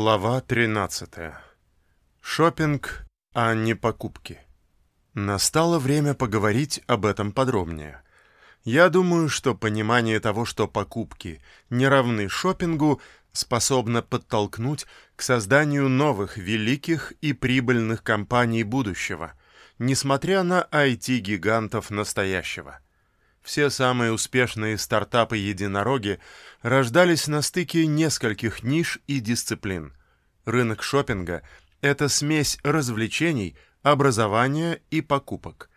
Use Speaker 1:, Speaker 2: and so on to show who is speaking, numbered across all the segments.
Speaker 1: Глава 13. Шопинг, а не покупки. Настало время поговорить об этом подробнее. Я думаю, что понимание того, что покупки не равны шопингу, способно подтолкнуть к созданию новых великих и прибыльных компаний будущего, несмотря на IT-гигантов настоящего. Все самые успешные стартапы-единороги рождались на стыке нескольких ниш и дисциплин. Рынок шопинга – это смесь развлечений, образования и покупок.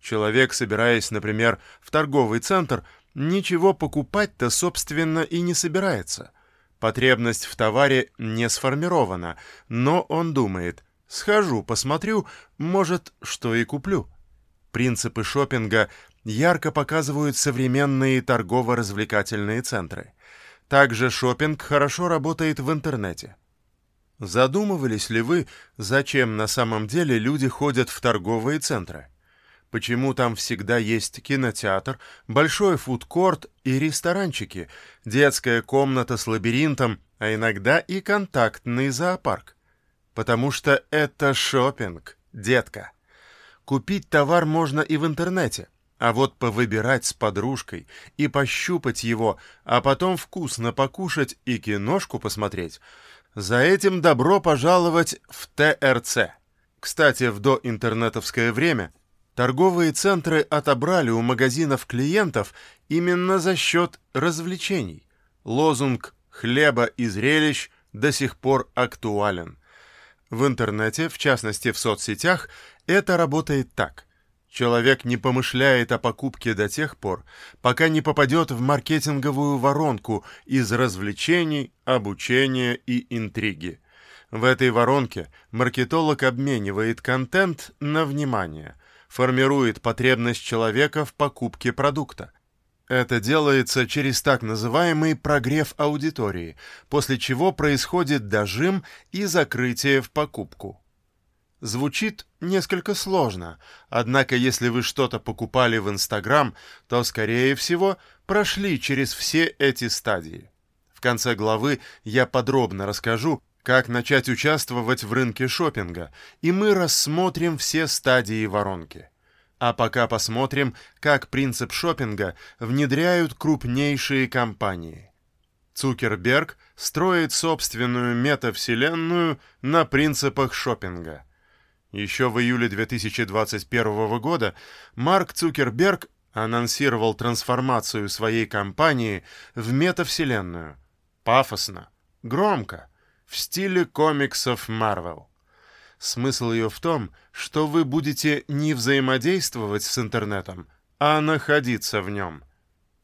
Speaker 1: Человек, собираясь, например, в торговый центр, ничего покупать-то, собственно, и не собирается. Потребность в товаре не сформирована, но он думает – схожу, посмотрю, может, что и куплю. Принципы шопинга ярко показывают современные торгово-развлекательные центры. Также шопинг хорошо работает в интернете. Задумывались ли вы, зачем на самом деле люди ходят в торговые центры? Почему там всегда есть кинотеатр, большой фудкорт и ресторанчики, детская комната с лабиринтом, а иногда и контактный зоопарк? Потому что это шопинг, детка. Купить товар можно и в интернете – а вот повыбирать с подружкой и пощупать его, а потом вкусно покушать и киношку посмотреть, за этим добро пожаловать в ТРЦ. Кстати, в доинтернетовское время торговые центры отобрали у магазинов клиентов именно за счет развлечений. Лозунг «хлеба и зрелищ» до сих пор актуален. В интернете, в частности в соцсетях, это работает так. Человек не помышляет о покупке до тех пор, пока не попадет в маркетинговую воронку из развлечений, обучения и интриги. В этой воронке маркетолог обменивает контент на внимание, формирует потребность человека в покупке продукта. Это делается через так называемый прогрев аудитории, после чего происходит дожим и закрытие в покупку. Звучит несколько сложно, однако если вы что-то покупали в Инстаграм, то, скорее всего, прошли через все эти стадии. В конце главы я подробно расскажу, как начать участвовать в рынке шопинга, и мы рассмотрим все стадии воронки. А пока посмотрим, как принцип шопинга внедряют крупнейшие компании. Цукерберг строит собственную метавселенную на принципах шопинга – еще в июле 2021 года Марк Цукерберг анонсировал трансформацию своей компании в метавселенную. Пафосно, громко, в стиле комиксов Marvel. Смысл ее в том, что вы будете не взаимодействовать с интернетом, а находиться в нем.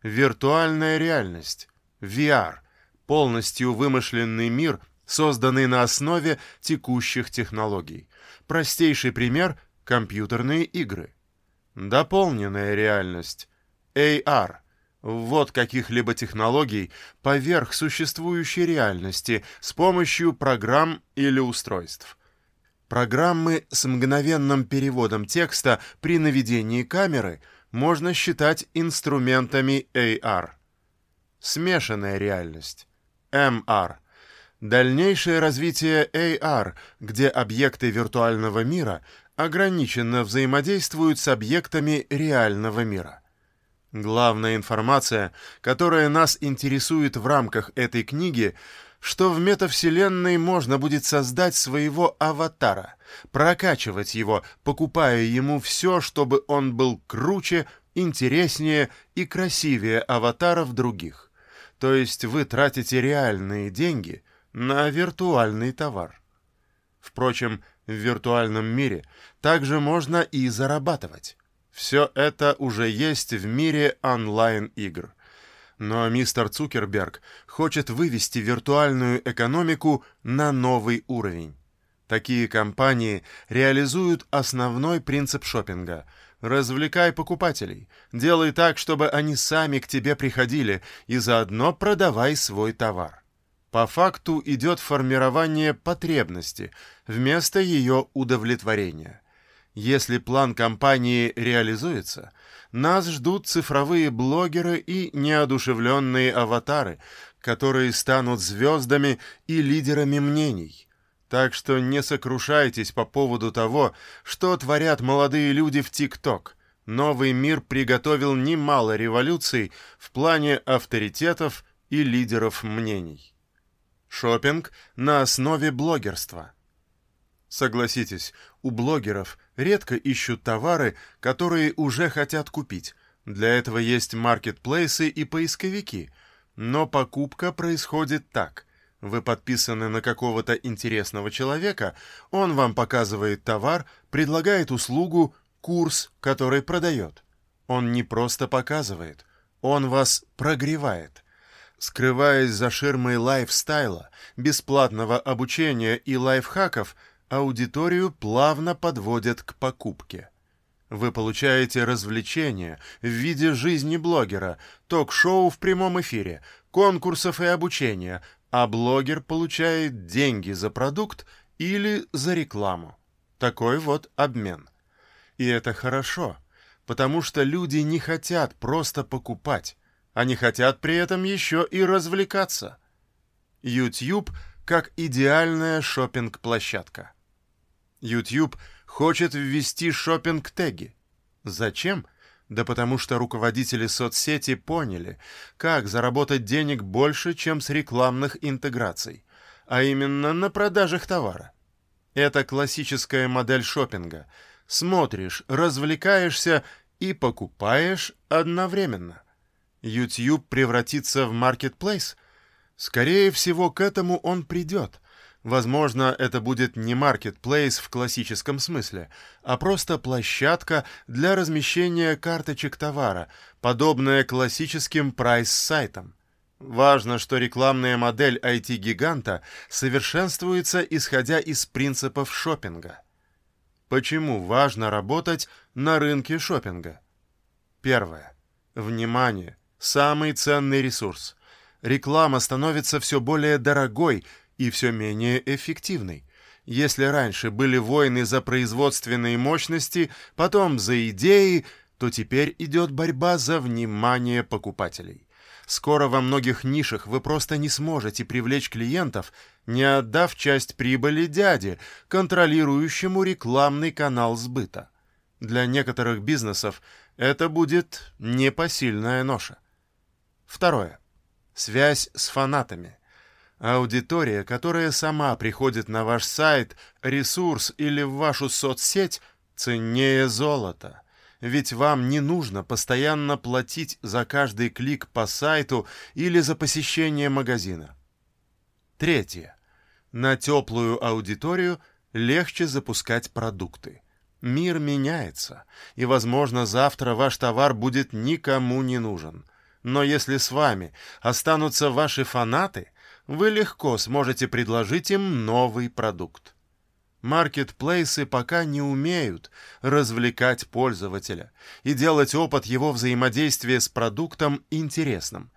Speaker 1: Виртуальная реальность, VR, полностью вымышленный мир, созданный на основе текущих технологий. Простейший пример — компьютерные игры. Дополненная реальность — AR — ввод каких-либо технологий поверх существующей реальности с помощью программ или устройств. Программы с мгновенным переводом текста при наведении камеры можно считать инструментами AR. Смешанная реальность — MR — Дальнейшее развитие AR, где объекты виртуального мира ограниченно взаимодействуют с объектами реального мира. Главная информация, которая нас интересует в рамках этой книги, что в метавселенной можно будет создать своего аватара, прокачивать его, покупая ему все, чтобы он был круче, интереснее и красивее аватаров других. То есть вы тратите реальные деньги – на виртуальный товар. Впрочем, в виртуальном мире также можно и зарабатывать. Все это уже есть в мире онлайн-игр. Но мистер Цукерберг хочет вывести виртуальную экономику на новый уровень. Такие компании реализуют основной принцип шопинга – развлекай покупателей, делай так, чтобы они сами к тебе приходили, и заодно продавай свой товар. По факту идет формирование потребности вместо ее удовлетворения. Если план компании реализуется, нас ждут цифровые блогеры и неодушевленные аватары, которые станут звездами и лидерами мнений. Так что не сокрушайтесь по поводу того, что творят молодые люди в ТикТок. Новый мир приготовил немало революций в плане авторитетов и лидеров мнений. Шопинг на основе блогерства. Согласитесь, у блогеров редко ищут товары, которые уже хотят купить. Для этого есть маркетплейсы и поисковики. Но покупка происходит так. Вы подписаны на какого-то интересного человека, он вам показывает товар, предлагает услугу, курс, который продает. Он не просто показывает, он вас прогревает. Скрываясь за ширмой лайфстайла, бесплатного обучения и лайфхаков, аудиторию плавно подводят к покупке. Вы получаете развлечения в виде жизни блогера, ток-шоу в прямом эфире, конкурсов и обучения, а блогер получает деньги за продукт или за рекламу. Такой вот обмен. И это хорошо, потому что люди не хотят просто покупать, они хотят при этом еще и развлекаться. YouTube как идеальная шопинг-площадка. YouTube хочет ввести шопинг-теги. Зачем? Да потому что руководители соцсети поняли, как заработать денег больше, чем с рекламных интеграций, а именно на продажах товара. Это классическая модель шопинга. Смотришь, развлекаешься и покупаешь одновременно. YouTube превратится в маркетплейс? Скорее всего, к этому он придет. Возможно, это будет не маркетплейс в классическом смысле, а просто площадка для размещения карточек товара, подобная классическим прайс-сайтам. Важно, что рекламная модель IT-гиганта совершенствуется, исходя из принципов шопинга. Почему важно работать на рынке шопинга? Первое. Внимание! Самый ценный ресурс. Реклама становится все более дорогой – и все менее эффективной. Если раньше были войны за производственные мощности, потом за идеи, то теперь идет борьба за внимание покупателей. Скоро во многих нишах вы просто не сможете привлечь клиентов, не отдав часть прибыли дяде, контролирующему рекламный канал сбыта. Для некоторых бизнесов это будет непосильная ноша. Второе. Связь с фанатами – Аудитория, которая сама приходит на ваш сайт, ресурс или в вашу соцсеть, ценнее золота. Ведь вам не нужно постоянно платить за каждый клик по сайту или за посещение магазина. Третье. На теплую аудиторию легче запускать продукты. Мир меняется, и, возможно, завтра ваш товар будет никому не нужен. Но если с вами останутся ваши фанаты – вы легко сможете предложить им новый продукт. Маркетплейсы пока не умеют развлекать пользователя и делать опыт его взаимодействия с продуктом интересным.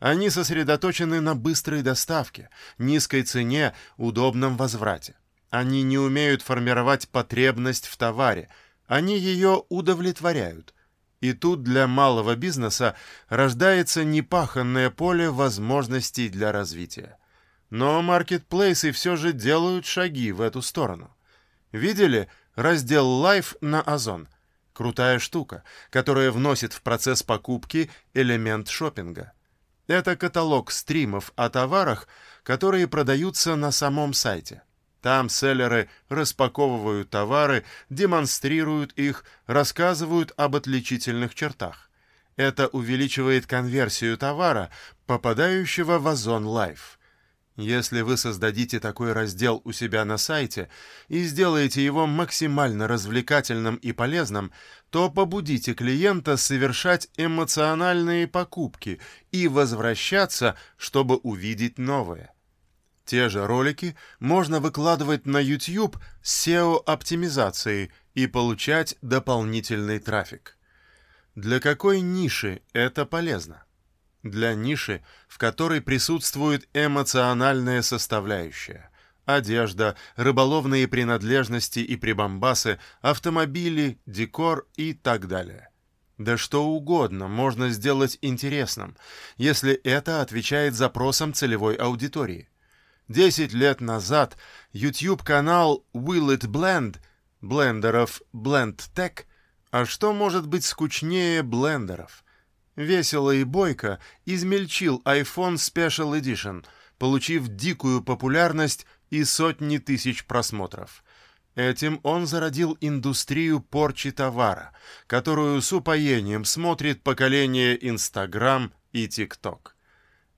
Speaker 1: Они сосредоточены на быстрой доставке, низкой цене, удобном возврате. Они не умеют формировать потребность в товаре, они ее удовлетворяют – и тут для малого бизнеса рождается непаханное поле возможностей для развития. Но маркетплейсы все же делают шаги в эту сторону. Видели раздел Life на Озон? Крутая штука, которая вносит в процесс покупки элемент шопинга. Это каталог стримов о товарах, которые продаются на самом сайте. Там селлеры распаковывают товары, демонстрируют их, рассказывают об отличительных чертах. Это увеличивает конверсию товара, попадающего в Озон Life. Если вы создадите такой раздел у себя на сайте и сделаете его максимально развлекательным и полезным, то побудите клиента совершать эмоциональные покупки и возвращаться, чтобы увидеть новое. Те же ролики можно выкладывать на YouTube с SEO-оптимизацией и получать дополнительный трафик. Для какой ниши это полезно? Для ниши, в которой присутствует эмоциональная составляющая. Одежда, рыболовные принадлежности и прибамбасы, автомобили, декор и так далее. Да что угодно можно сделать интересным, если это отвечает запросам целевой аудитории. Десять лет назад YouTube-канал Will It Blend, блендеров Blend Tech, а что может быть скучнее блендеров? Весело и бойко измельчил iPhone Special Edition, получив дикую популярность и сотни тысяч просмотров. Этим он зародил индустрию порчи товара, которую с упоением смотрит поколение Instagram и TikTok.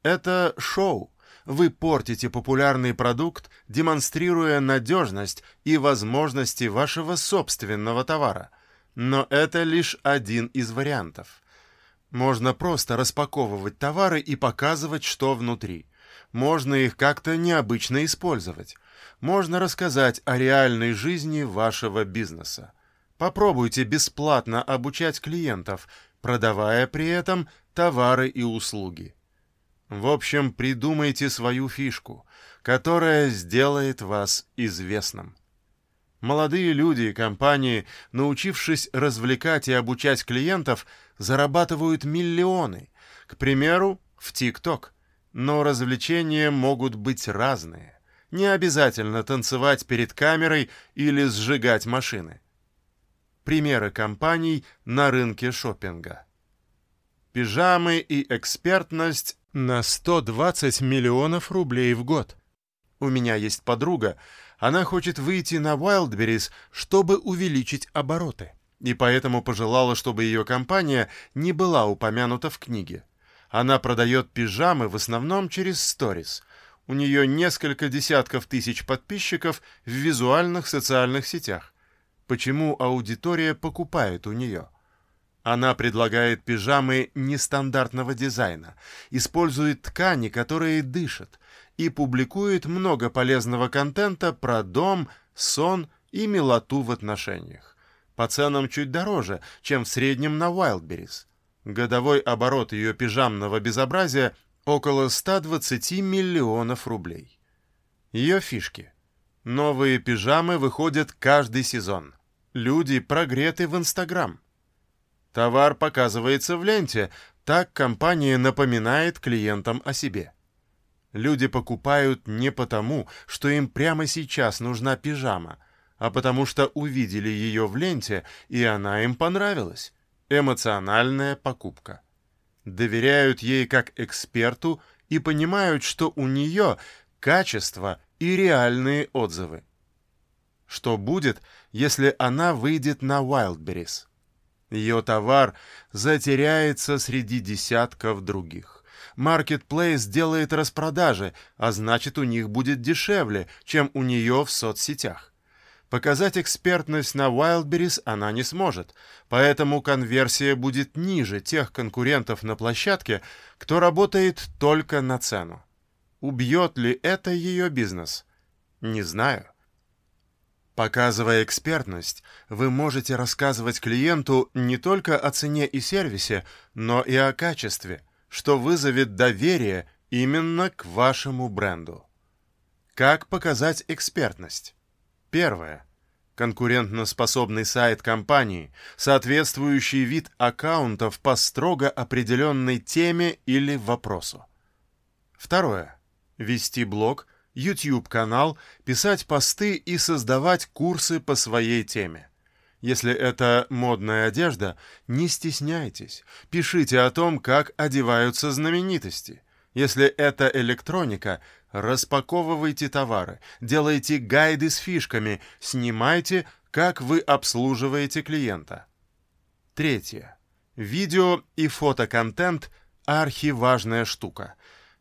Speaker 1: Это шоу. Вы портите популярный продукт, демонстрируя надежность и возможности вашего собственного товара. Но это лишь один из вариантов. Можно просто распаковывать товары и показывать, что внутри. Можно их как-то необычно использовать можно рассказать о реальной жизни вашего бизнеса. Попробуйте бесплатно обучать клиентов, продавая при этом товары и услуги. В общем, придумайте свою фишку, которая сделает вас известным. Молодые люди и компании, научившись развлекать и обучать клиентов, зарабатывают миллионы, к примеру, в ТикТок. Но развлечения могут быть разные. Не обязательно танцевать перед камерой или сжигать машины. Примеры компаний на рынке шопинга. Пижамы и экспертность на 120 миллионов рублей в год. У меня есть подруга, она хочет выйти на Wildberries, чтобы увеличить обороты, и поэтому пожелала, чтобы ее компания не была упомянута в книге. Она продает пижамы в основном через сторис – у нее несколько десятков тысяч подписчиков в визуальных социальных сетях. Почему аудитория покупает у нее? Она предлагает пижамы нестандартного дизайна, использует ткани, которые дышат, и публикует много полезного контента про дом, сон и милоту в отношениях. По ценам чуть дороже, чем в среднем на Wildberries. Годовой оборот ее пижамного безобразия около 120 миллионов рублей. Ее фишки. Новые пижамы выходят каждый сезон. Люди прогреты в Инстаграм. Товар показывается в ленте, так компания напоминает клиентам о себе. Люди покупают не потому, что им прямо сейчас нужна пижама, а потому что увидели ее в ленте, и она им понравилась. Эмоциональная покупка доверяют ей как эксперту и понимают, что у нее качество и реальные отзывы. Что будет, если она выйдет на Wildberries? Ее товар затеряется среди десятков других. Marketplace делает распродажи, а значит у них будет дешевле, чем у нее в соцсетях. Показать экспертность на Wildberries она не сможет, поэтому конверсия будет ниже тех конкурентов на площадке, кто работает только на цену. Убьет ли это ее бизнес? Не знаю. Показывая экспертность, вы можете рассказывать клиенту не только о цене и сервисе, но и о качестве, что вызовет доверие именно к вашему бренду. Как показать экспертность? Первое. Конкурентноспособный сайт компании, соответствующий вид аккаунтов по строго определенной теме или вопросу. Второе. Вести блог, YouTube-канал, писать посты и создавать курсы по своей теме. Если это модная одежда, не стесняйтесь, пишите о том, как одеваются знаменитости. Если это электроника, распаковывайте товары, делайте гайды с фишками, снимайте, как вы обслуживаете клиента. Третье. Видео и фотоконтент – архиважная штука.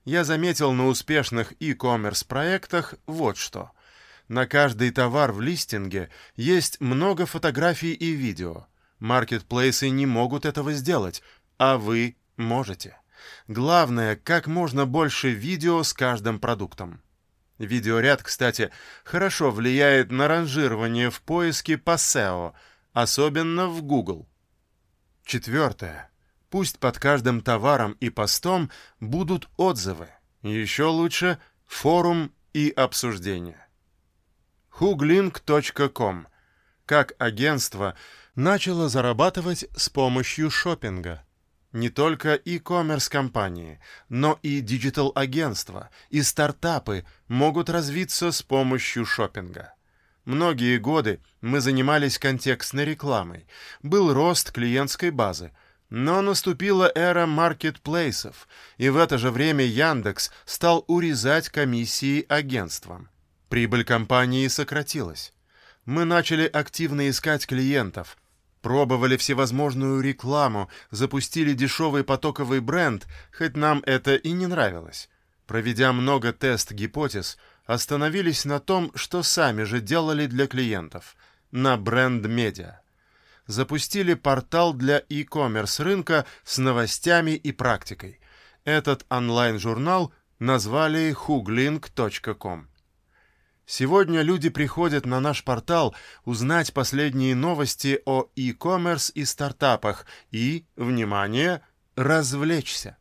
Speaker 1: Я заметил на успешных e-commerce проектах вот что. На каждый товар в листинге есть много фотографий и видео. Маркетплейсы не могут этого сделать, а вы можете. Главное, как можно больше видео с каждым продуктом. Видеоряд, кстати, хорошо влияет на ранжирование в поиске по SEO, особенно в Google. Четвертое. Пусть под каждым товаром и постом будут отзывы. Еще лучше форум и обсуждения. huglink.com Как агентство начало зарабатывать с помощью шопинга. Не только e-commerce компании, но и диджитал-агентства и стартапы могут развиться с помощью шопинга. Многие годы мы занимались контекстной рекламой, был рост клиентской базы, но наступила эра маркетплейсов, и в это же время Яндекс стал урезать комиссии агентствам. Прибыль компании сократилась. Мы начали активно искать клиентов, пробовали всевозможную рекламу, запустили дешевый потоковый бренд, хоть нам это и не нравилось. Проведя много тест-гипотез, остановились на том, что сами же делали для клиентов, на бренд-медиа. Запустили портал для e-commerce рынка с новостями и практикой. Этот онлайн-журнал назвали huglink.com. Сегодня люди приходят на наш портал узнать последние новости о e-commerce и стартапах и, внимание, развлечься.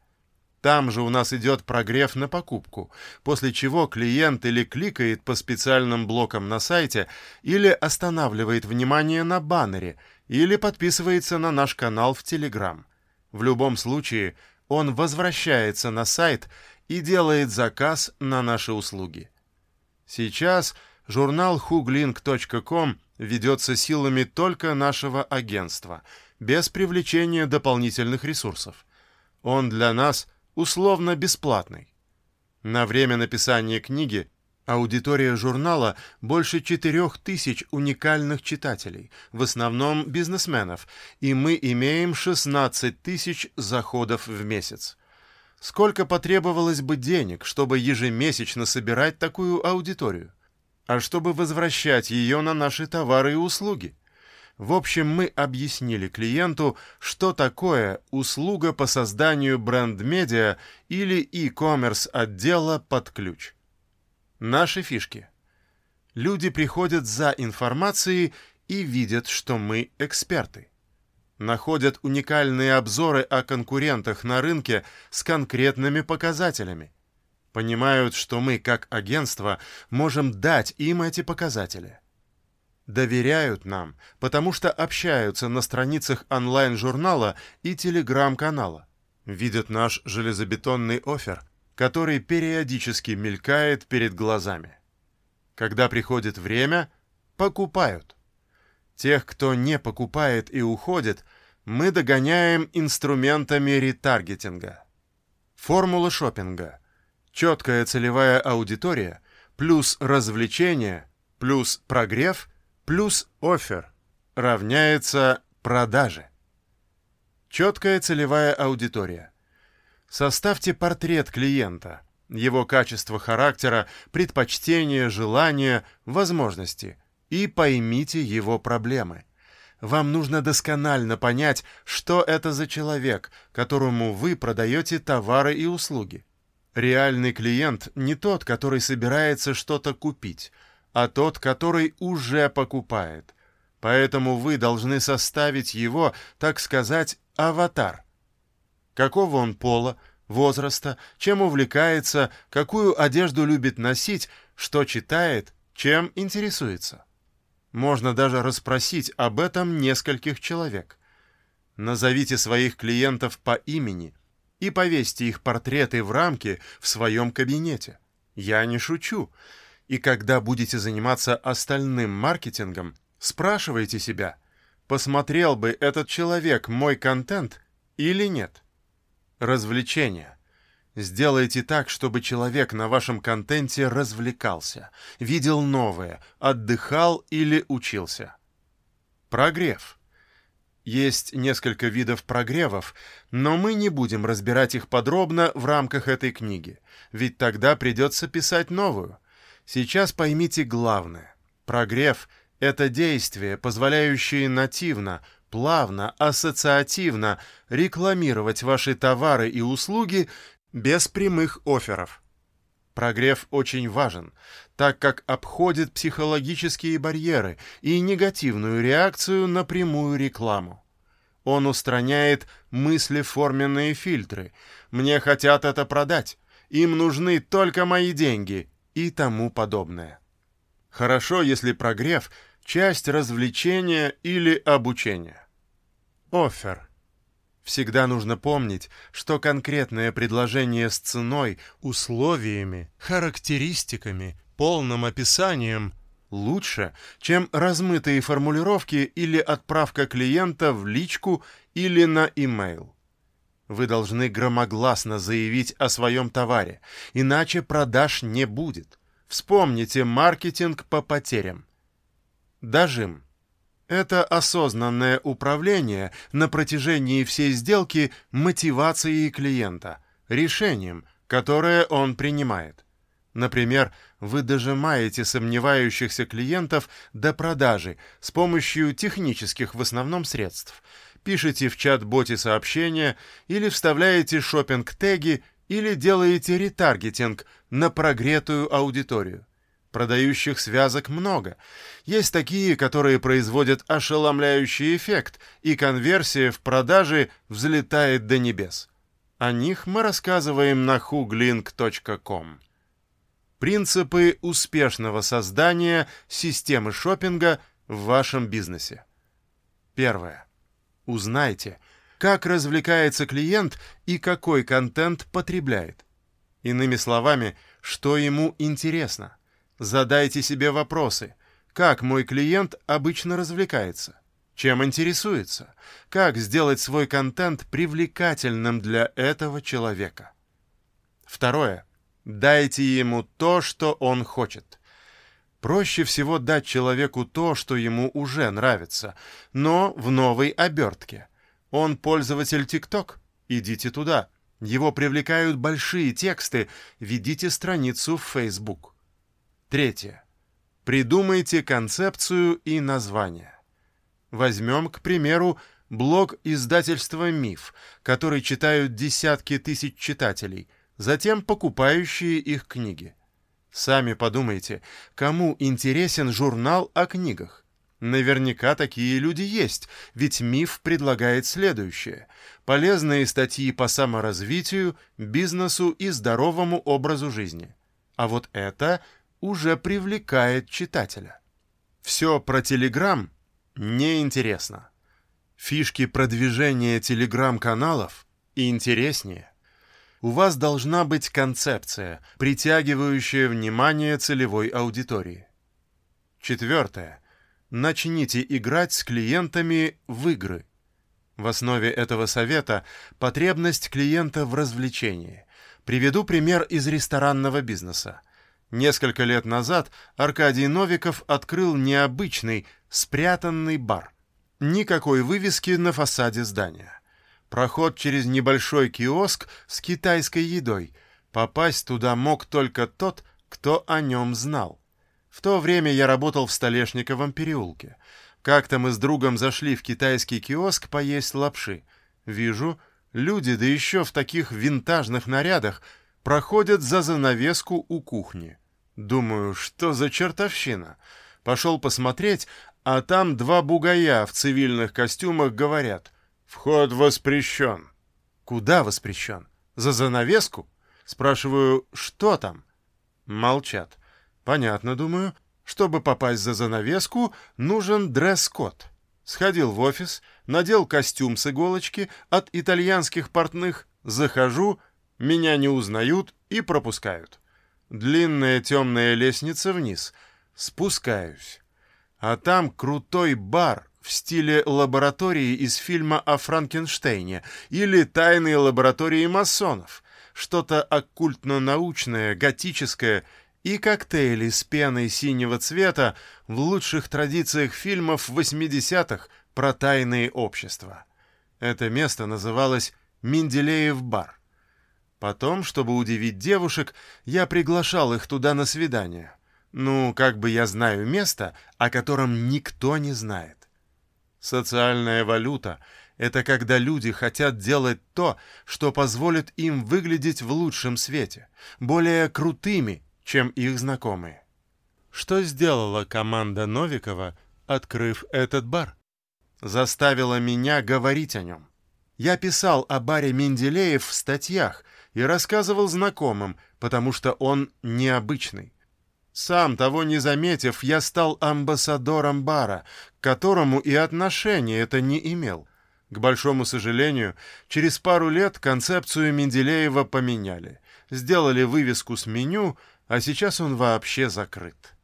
Speaker 1: Там же у нас идет прогрев на покупку, после чего клиент или кликает по специальным блокам на сайте, или останавливает внимание на баннере, или подписывается на наш канал в Telegram. В любом случае, он возвращается на сайт и делает заказ на наши услуги. Сейчас журнал huglink.com ведется силами только нашего агентства, без привлечения дополнительных ресурсов. Он для нас условно бесплатный. На время написания книги аудитория журнала больше 4000 уникальных читателей, в основном бизнесменов, и мы имеем 16 тысяч заходов в месяц. Сколько потребовалось бы денег, чтобы ежемесячно собирать такую аудиторию? А чтобы возвращать ее на наши товары и услуги? В общем, мы объяснили клиенту, что такое услуга по созданию бренд-медиа или e-commerce отдела под ключ. Наши фишки. Люди приходят за информацией и видят, что мы эксперты. Находят уникальные обзоры о конкурентах на рынке с конкретными показателями. Понимают, что мы, как агентство, можем дать им эти показатели доверяют нам, потому что общаются на страницах онлайн-журнала и телеграм-канала. Видят наш железобетонный офер, который периодически мелькает перед глазами. Когда приходит время, покупают. Тех, кто не покупает и уходит, мы догоняем инструментами ретаргетинга. Формула шопинга. Четкая целевая аудитория плюс развлечение плюс прогрев плюс офер равняется продаже. Четкая целевая аудитория. Составьте портрет клиента, его качество характера, предпочтения, желания, возможности и поймите его проблемы. Вам нужно досконально понять, что это за человек, которому вы продаете товары и услуги. Реальный клиент не тот, который собирается что-то купить – а тот, который уже покупает. Поэтому вы должны составить его, так сказать, аватар. Какого он пола, возраста, чем увлекается, какую одежду любит носить, что читает, чем интересуется. Можно даже расспросить об этом нескольких человек. Назовите своих клиентов по имени и повесьте их портреты в рамке в своем кабинете. Я не шучу. И когда будете заниматься остальным маркетингом, спрашивайте себя, посмотрел бы этот человек мой контент или нет. Развлечения. Сделайте так, чтобы человек на вашем контенте развлекался, видел новое, отдыхал или учился. Прогрев. Есть несколько видов прогревов, но мы не будем разбирать их подробно в рамках этой книги, ведь тогда придется писать новую. Сейчас поймите главное. Прогрев — это действие, позволяющее нативно, плавно, ассоциативно рекламировать ваши товары и услуги без прямых офферов. Прогрев очень важен, так как обходит психологические барьеры и негативную реакцию на прямую рекламу. Он устраняет мыслеформенные фильтры. «Мне хотят это продать. Им нужны только мои деньги и тому подобное. Хорошо, если прогрев часть развлечения или обучения. Оффер. Всегда нужно помнить, что конкретное предложение с ценой, условиями, характеристиками, полным описанием лучше, чем размытые формулировки или отправка клиента в личку или на имейл. Вы должны громогласно заявить о своем товаре, иначе продаж не будет. Вспомните маркетинг по потерям. Дожим. Это осознанное управление на протяжении всей сделки мотивацией клиента, решением, которое он принимает. Например, вы дожимаете сомневающихся клиентов до продажи с помощью технических в основном средств. Пишете в чат-боте сообщения или вставляете шопинг-теги или делаете ретаргетинг на прогретую аудиторию. Продающих связок много. Есть такие, которые производят ошеломляющий эффект, и конверсия в продаже взлетает до небес. О них мы рассказываем на huglink.com. Принципы успешного создания системы шопинга в вашем бизнесе. Первое. Узнайте, как развлекается клиент и какой контент потребляет. Иными словами, что ему интересно. Задайте себе вопросы. Как мой клиент обычно развлекается? Чем интересуется? Как сделать свой контент привлекательным для этого человека? Второе. Дайте ему то, что он хочет. Проще всего дать человеку то, что ему уже нравится, но в новой обертке. Он пользователь TikTok? Идите туда. Его привлекают большие тексты, ведите страницу в Facebook. Третье. Придумайте концепцию и название. Возьмем, к примеру, блог издательства «Миф», который читают десятки тысяч читателей – затем покупающие их книги. Сами подумайте, кому интересен журнал о книгах? Наверняка такие люди есть, ведь миф предлагает следующее. Полезные статьи по саморазвитию, бизнесу и здоровому образу жизни. А вот это уже привлекает читателя. Все про Телеграм неинтересно. Фишки продвижения телеграм-каналов интереснее у вас должна быть концепция, притягивающая внимание целевой аудитории. Четвертое. Начните играть с клиентами в игры. В основе этого совета потребность клиента в развлечении. Приведу пример из ресторанного бизнеса. Несколько лет назад Аркадий Новиков открыл необычный, спрятанный бар. Никакой вывески на фасаде здания. Проход через небольшой киоск с китайской едой. Попасть туда мог только тот, кто о нем знал. В то время я работал в Столешниковом переулке. Как-то мы с другом зашли в китайский киоск поесть лапши. Вижу, люди, да еще в таких винтажных нарядах, проходят за занавеску у кухни. Думаю, что за чертовщина? Пошел посмотреть, а там два бугая в цивильных костюмах говорят — «Вход воспрещен». «Куда воспрещен? За занавеску?» Спрашиваю, что там? Молчат. Понятно, думаю. Чтобы попасть за занавеску, нужен дресс-код. Сходил в офис, надел костюм с иголочки от итальянских портных, захожу, меня не узнают и пропускают. Длинная темная лестница вниз. Спускаюсь. А там крутой бар в стиле лаборатории из фильма о Франкенштейне или тайные лаборатории масонов, что-то оккультно-научное, готическое и коктейли с пеной синего цвета в лучших традициях фильмов 80-х про тайные общества. Это место называлось Менделеев бар. Потом, чтобы удивить девушек, я приглашал их туда на свидание. Ну, как бы я знаю место, о котором никто не знает. Социальная валюта — это когда люди хотят делать то, что позволит им выглядеть в лучшем свете, более крутыми, чем их знакомые. Что сделала команда Новикова, открыв этот бар? Заставила меня говорить о нем. Я писал о баре Менделеев в статьях и рассказывал знакомым, потому что он необычный. Сам того не заметив, я стал амбассадором бара, к которому и отношения это не имел. К большому сожалению, через пару лет концепцию Менделеева поменяли. Сделали вывеску с меню, а сейчас он вообще закрыт.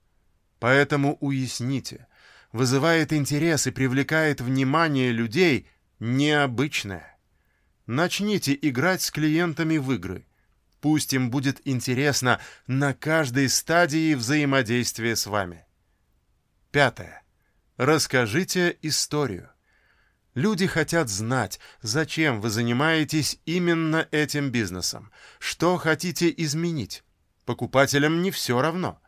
Speaker 1: Поэтому уясните, вызывает интерес и привлекает внимание людей необычное. Начните играть с клиентами в игры. Пусть им будет интересно на каждой стадии взаимодействия с вами. Пятое. Расскажите историю. Люди хотят знать, зачем вы занимаетесь именно этим бизнесом, что хотите изменить. Покупателям не все равно.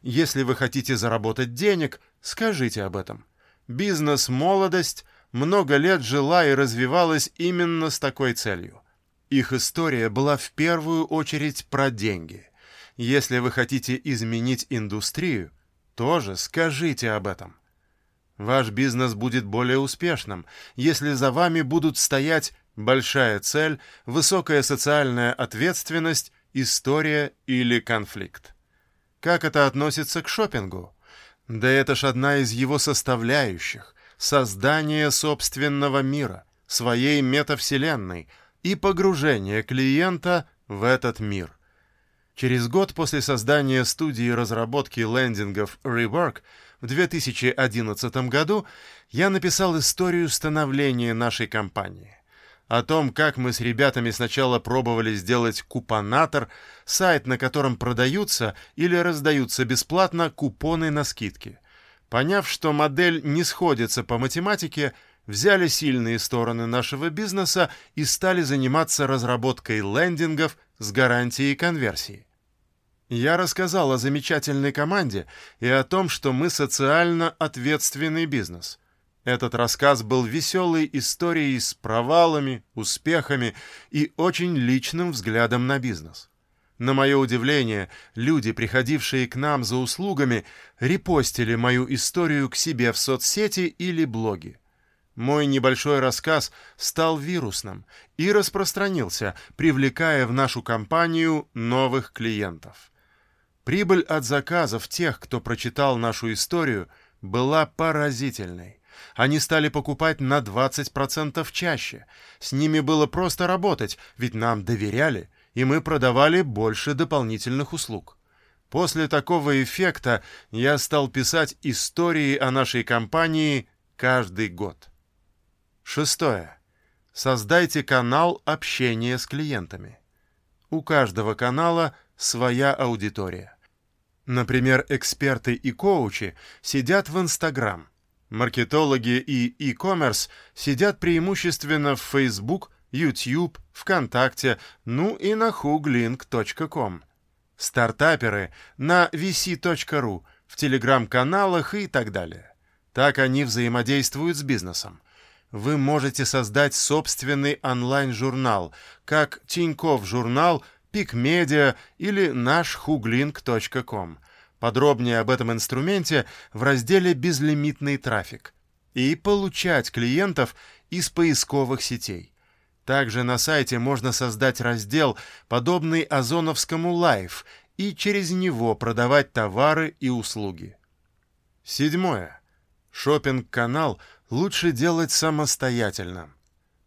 Speaker 1: Если вы хотите заработать денег, скажите об этом. Бизнес «Молодость» много лет жила и развивалась именно с такой целью. Их история была в первую очередь про деньги. Если вы хотите изменить индустрию, тоже скажите об этом. Ваш бизнес будет более успешным, если за вами будут стоять большая цель, высокая социальная ответственность, история или конфликт. Как это относится к шопингу? Да это ж одна из его составляющих — создание собственного мира, своей метавселенной и погружение клиента в этот мир. Через год после создания студии разработки лендингов Rework в 2011 году я написал историю становления нашей компании. О том, как мы с ребятами сначала пробовали сделать купонатор, сайт, на котором продаются или раздаются бесплатно купоны на скидки. Поняв, что модель не сходится по математике, взяли сильные стороны нашего бизнеса и стали заниматься разработкой лендингов с гарантией конверсии. Я рассказал о замечательной команде и о том, что мы социально ответственный бизнес. Этот рассказ был веселой историей с провалами, успехами и очень личным взглядом на бизнес. На мое удивление, люди, приходившие к нам за услугами, репостили мою историю к себе в соцсети или блоге. Мой небольшой рассказ стал вирусным и распространился, привлекая в нашу компанию новых клиентов. Прибыль от заказов тех, кто прочитал нашу историю, была поразительной. Они стали покупать на 20% чаще. С ними было просто работать, ведь нам доверяли, и мы продавали больше дополнительных услуг. После такого эффекта я стал писать истории о нашей компании каждый год. Шестое. Создайте канал общения с клиентами. У каждого канала своя аудитория. Например, эксперты и коучи сидят в Инстаграм. Маркетологи и e-commerce сидят преимущественно в Facebook, YouTube, ВКонтакте, ну и на huglink.com. Стартаперы на vc.ru, в телеграм-каналах и так далее. Так они взаимодействуют с бизнесом. Вы можете создать собственный онлайн-журнал, как Тиньков журнал – PicMedia или нашхуглинк.ком. Подробнее об этом инструменте в разделе «Безлимитный трафик» и получать клиентов из поисковых сетей. Также на сайте можно создать раздел, подобный Озоновскому Live, и через него продавать товары и услуги. Седьмое. Шопинг-канал лучше делать самостоятельно.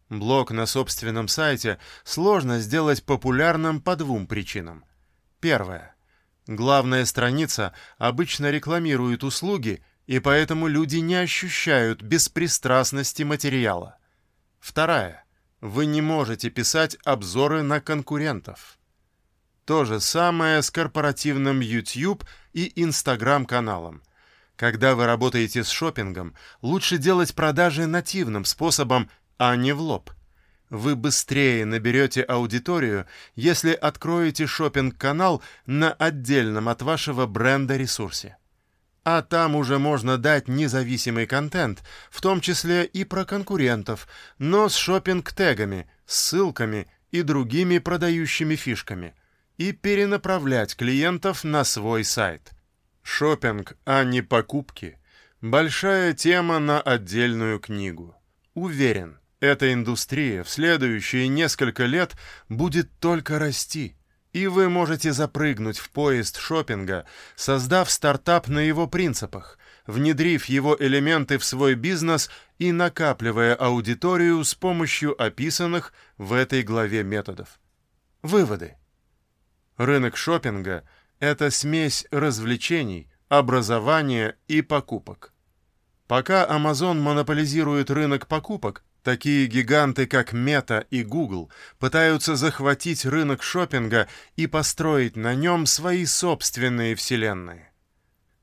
Speaker 1: Блог на собственном сайте сложно сделать популярным по двум причинам. Первое. Главная страница обычно рекламирует услуги, и поэтому люди не ощущают беспристрастности материала. Вторая. Вы не можете писать обзоры на конкурентов. То же самое с корпоративным YouTube и Instagram каналом. Когда вы работаете с шопингом, лучше делать продажи нативным способом а не в лоб. Вы быстрее наберете аудиторию, если откроете шопинг-канал на отдельном от вашего бренда ресурсе. А там уже можно дать независимый контент, в том числе и про конкурентов, но с шопинг-тегами, ссылками и другими продающими фишками, и перенаправлять клиентов на свой сайт. Шопинг, а не покупки – большая тема на отдельную книгу. Уверен, эта индустрия в следующие несколько лет будет только расти. И вы можете запрыгнуть в поезд шопинга, создав стартап на его принципах, внедрив его элементы в свой бизнес и накапливая аудиторию с помощью описанных в этой главе методов. Выводы. Рынок шопинга – это смесь развлечений, образования и покупок. Пока Amazon монополизирует рынок покупок, такие гиганты, как Meta и Google, пытаются захватить рынок шопинга и построить на нем свои собственные вселенные.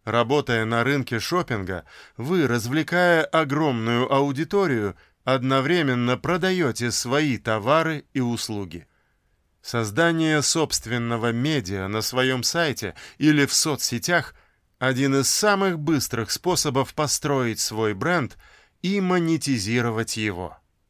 Speaker 1: Работая на рынке шопинга, вы, развлекая огромную аудиторию, одновременно продаете свои товары и услуги. Создание собственного медиа на своем сайте или в соцсетях – один из самых быстрых способов построить свой бренд и монетизировать его.